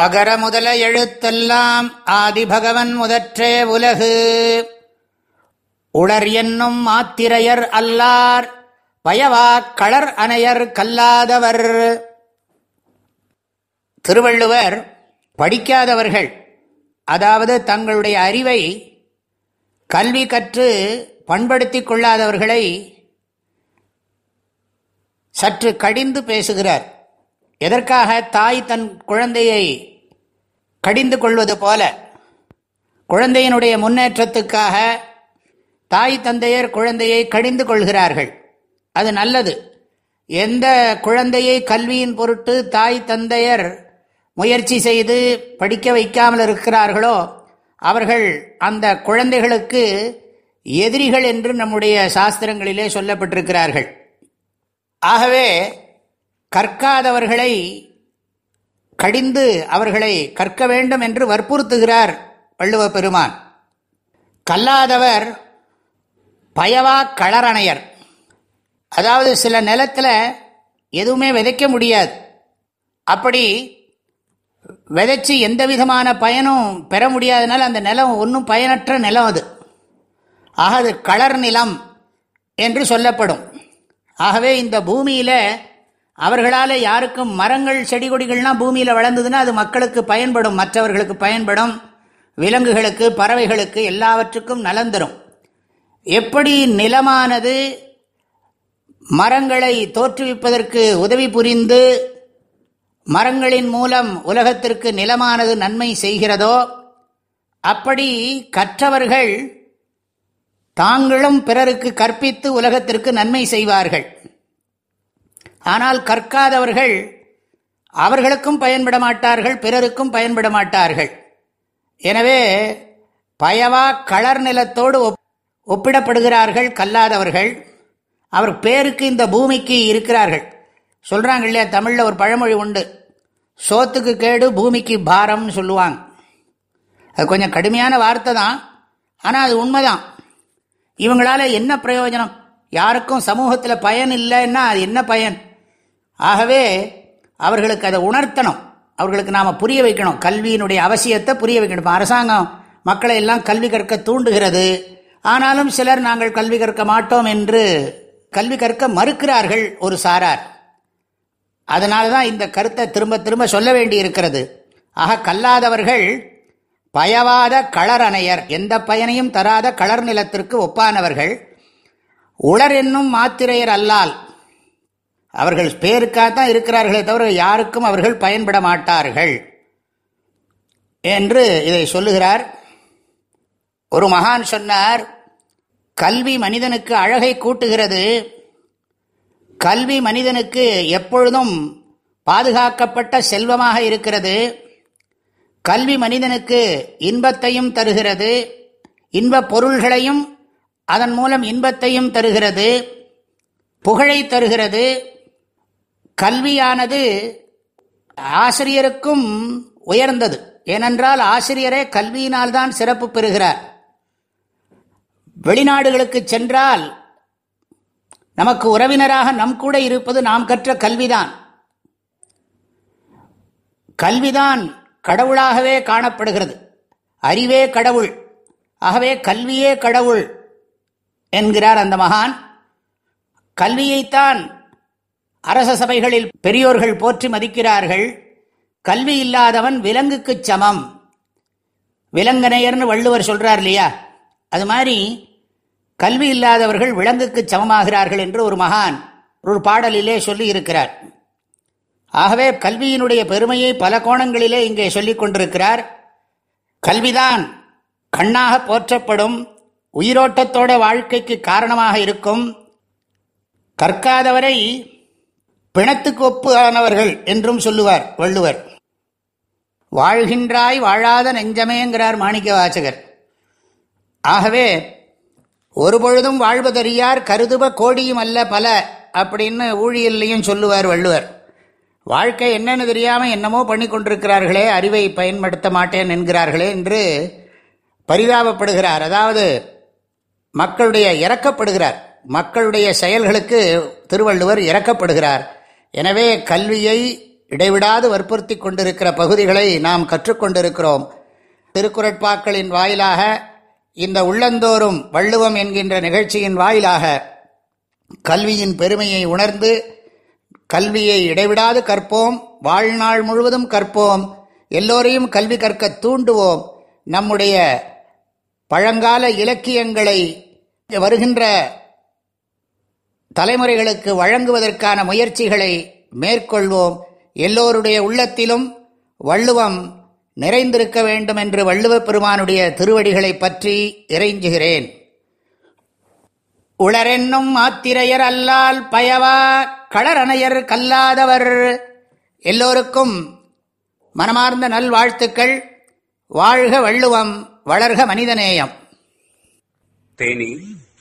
அகர முதல எழுத்தெல்லாம் ஆதிபகவன் முதற்றே உலகு. உளர் என்னும் மாத்திரையர் அல்லார் பயவாக் களர் அணையர் கல்லாதவர். திருவள்ளுவர் படிக்காதவர்கள் அதாவது தங்களுடைய அறிவை கல்வி கற்று பண்படுத்தி கொள்ளாதவர்களை சற்று கடிந்து பேசுகிறார். எதற்காக தாய் தன் குழந்தையை கடிந்து கொள்வது போல? குழந்தையினுடைய முன்னேற்றத்துக்காக தாய் தந்தையர் குழந்தையை கடிந்து கொள்கிறார்கள். அது நல்லது. எந்த குழந்தையை கல்வியின் பொருட்டு தாய் தந்தையர் முயற்சி செய்து படிக்க வைக்காமல் இருக்கிறார்களோ அவர்கள் அந்த குழந்தைகளுக்கு எதிரிகள் என்று நம்முடைய சாஸ்திரங்களிலே சொல்லப்பட்டிருக்கிறார்கள். ஆகவே கற்காதவர்களை கடிந்து அவர்களை கற்க வேண்டும் என்று வற்புறுத்துகிறார் வள்ளுவ பெருமான். கல்லாதவர் பயவா களரணையர். அதாவது சில நிலத்தில் எதுவுமே விதைக்க முடியாது. அப்படி விதைச்சி எந்த விதமான பயனும் பெற முடியாதனால அந்த நிலம் ஒன்றும் பயனற்ற நிலம் அது. ஆக அது களர் நிலம் என்று சொல்லப்படும். ஆகவே இந்த பூமியில் அவர்களால் யாருக்கும் மரங்கள் செடி கொடிகள்லாம் பூமியில் வளர்ந்ததுன்னா அது மக்களுக்கு பயன்படும் மற்றவர்களுக்கு பயன்படும். விலங்குகளுக்கு பறவைகளுக்கு எல்லாவற்றுக்கும் நலன் தரும். எப்படி நிலமானது மரங்களை தோற்றுவிப்பதற்கு உதவி புரிந்து மரங்களின் மூலம் உலகத்திற்கு நிலமானது நன்மை செய்கிறதோ அப்படி கற்றவர்கள் தாங்களும் பிறருக்கு கற்பித்து உலகத்திற்கு நன்மை செய்வார்கள். ஆனால் கற்காதவர்கள் அவர்களுக்கும் பயன்பட மாட்டார்கள் பிறருக்கும் பயன்பட மாட்டார்கள் எனவே பயவா களர் நிலத்தோடு ஒப்பிடப்படுகிறார்கள் கல்லாதவர்கள். அவர் பேருக்கு இந்த பூமிக்கு இருக்கிறார்கள். சொல்கிறாங்க இல்லையா தமிழில் ஒரு பழமொழி உண்டு. சோத்துக்கு கேடு பூமிக்கு பாரம்னு சொல்லுவாங்க. அது கொஞ்சம் கடுமையான வார்த்தை தான் ஆனால் அது உண்மைதான். இவங்களால என்ன பிரயோஜனம்? யாருக்கும் சமூகத்தில் பயன் இல்லைன்னா அது என்ன பயன்? ஆகவே அவர்களுக்கு அதை உணர்த்தணும். அவர்களுக்கு நாம் புரிய வைக்கணும். கல்வியினுடைய அவசியத்தை புரிய வைக்கணும். அரசாங்கம் மக்களை எல்லாம் கல்வி கற்க தூண்டுகிறது. ஆனாலும் சிலர் நாங்கள் கல்வி கற்க மாட்டோம் என்று கல்வி கற்க மறுக்கிறார்கள் ஒரு சாரார். அதனால தான் இந்த கருத்தை திரும்ப திரும்ப சொல்ல வேண்டி இருக்கிறது. ஆக கல்லாதவர்கள் பயவாத களரணையர். எந்த பயனையும் தராத களர் நிலத்திற்கு ஒப்பானவர்கள். உளர் என்னும் மாத்திரையர் அல்லால் அவர்கள் பேருக்காகத்தான் இருக்கிறார்களே தவிர யாருக்கும் அவர்கள் பயன்பட மாட்டார்கள் என்று இதை சொல்லுகிறார். ஒரு மகான் சொன்னார் கல்வி மனிதனுக்கு அழகை கூட்டுகிறது. கல்வி மனிதனுக்கு எப்பொழுதும் பாதுகாக்கப்பட்ட செல்வமாக இருக்கிறது. கல்வி மனிதனுக்கு இன்பத்தையும் தருகிறது. இன்ப பொருள்களையும் அதன் மூலம் இன்பத்தையும் தருகிறது. புகழை தருகிறது. கல்வியானது ஆசிரியருக்கும் உயர்ந்தது. ஏனென்றால் ஆசிரியரே கல்வியினால்தான் சிறப்பு பெறுகிறார். வெளிநாடுகளுக்கு சென்றால் நமக்கு உறவினராக நம் கூட இருப்பது நாம் கற்ற கல்விதான். கல்விதான் கடவுளாகவே காணப்படுகிறது. அறிவே கடவுள். ஆகவே கல்வியே கடவுள் என்கிறார் அந்த மகான். கல்வியைத்தான் அரச சபைகளில் பெரியோர்கள் போற்றி மதிக்கிறார்கள். கல்வி இல்லாதவன் விலங்குக்கு சமம். விலங்கனையர்னு வள்ளுவர் சொல்றார் இல்லையா? அது மாதிரி கல்வி இல்லாதவர்கள் விலங்குக்கு சமமாகிறார்கள் என்று ஒரு மகான் ஒரு பாடலிலே சொல்லி இருக்கிறார் ஆகவே கல்வியினுடைய பெருமையை பல கோணங்களிலே இங்கே சொல்லிக் கொண்டிருக்கிறார். கல்விதான் கண்ணாக போற்றப்படும் உயிரோட்டத்தோட வாழ்க்கைக்கு காரணமாக இருக்கும். கற்காதவரை பிணத்துக்கு ஒப்பு ஆனவர்கள் என்றும் சொல்லுவார் வள்ளுவர். வாழ்கின்றாய் வாழாத நெஞ்சமேங்கிறார் மாணிக்க வாசகர். ஆகவே ஒரு பொழுதும் வாழ்வதறியார் கருதுப கோடியும் அல்ல பல அப்படின்னு ஊழியல்லையும் சொல்லுவார் வள்ளுவர். வாழ்க்கை என்னென்னு தெரியாமல் என்னமோ பண்ணி கொண்டிருக்கிறார்களே அறிவை பயன்படுத்த மாட்டேன் என்கிறார்களே என்று பரிதாபப்படுகிறார். அதாவது மக்களுடைய இறக்கப்படுகிறார். மக்களுடைய செயல்களுக்கு திருவள்ளுவர் இறக்கப்படுகிறார். எனவே கல்வியை இடைவிடாது வற்புறுத்தி கொண்டிருக்கிற பகுதிகளை நாம் கற்றுக்கொண்டிருக்கிறோம். திருக்குறட்பாக்களின் வாயிலாக இந்த உள்ளந்தோறும் வள்ளுவம் என்கின்ற நிகழ்ச்சியின் வாயிலாக கல்வியின் பெருமையை உணர்ந்து கல்வியை இடைவிடாது கற்போம் வாழ்நாள் முழுவதும் கற்போம் எல்லோரையும் கல்வி கற்க தூண்டுவோம் நம்முடைய பழங்கால இலக்கியங்களை வருகின்ற தலைமுறைகளுக்கு வழங்குவதற்கான முயற்சிகளை மேற்கொள்வோம். எல்லோருடைய உள்ளத்திலும் வள்ளுவம் நிறைந்திருக்க வேண்டும் என்று வள்ளுவ பெருமானுடைய திருவடிகளை பற்றி இறைஞ்சுகிறேன். உளரென்னும் ஆத்திரையர் அல்லால் பயவா களரணையர் கல்லாதவர். எல்லோருக்கும் மனமார்ந்த நல்வாழ்த்துக்கள். வாழ்க வள்ளுவம் வளர்க மனிதநேயம். தேனி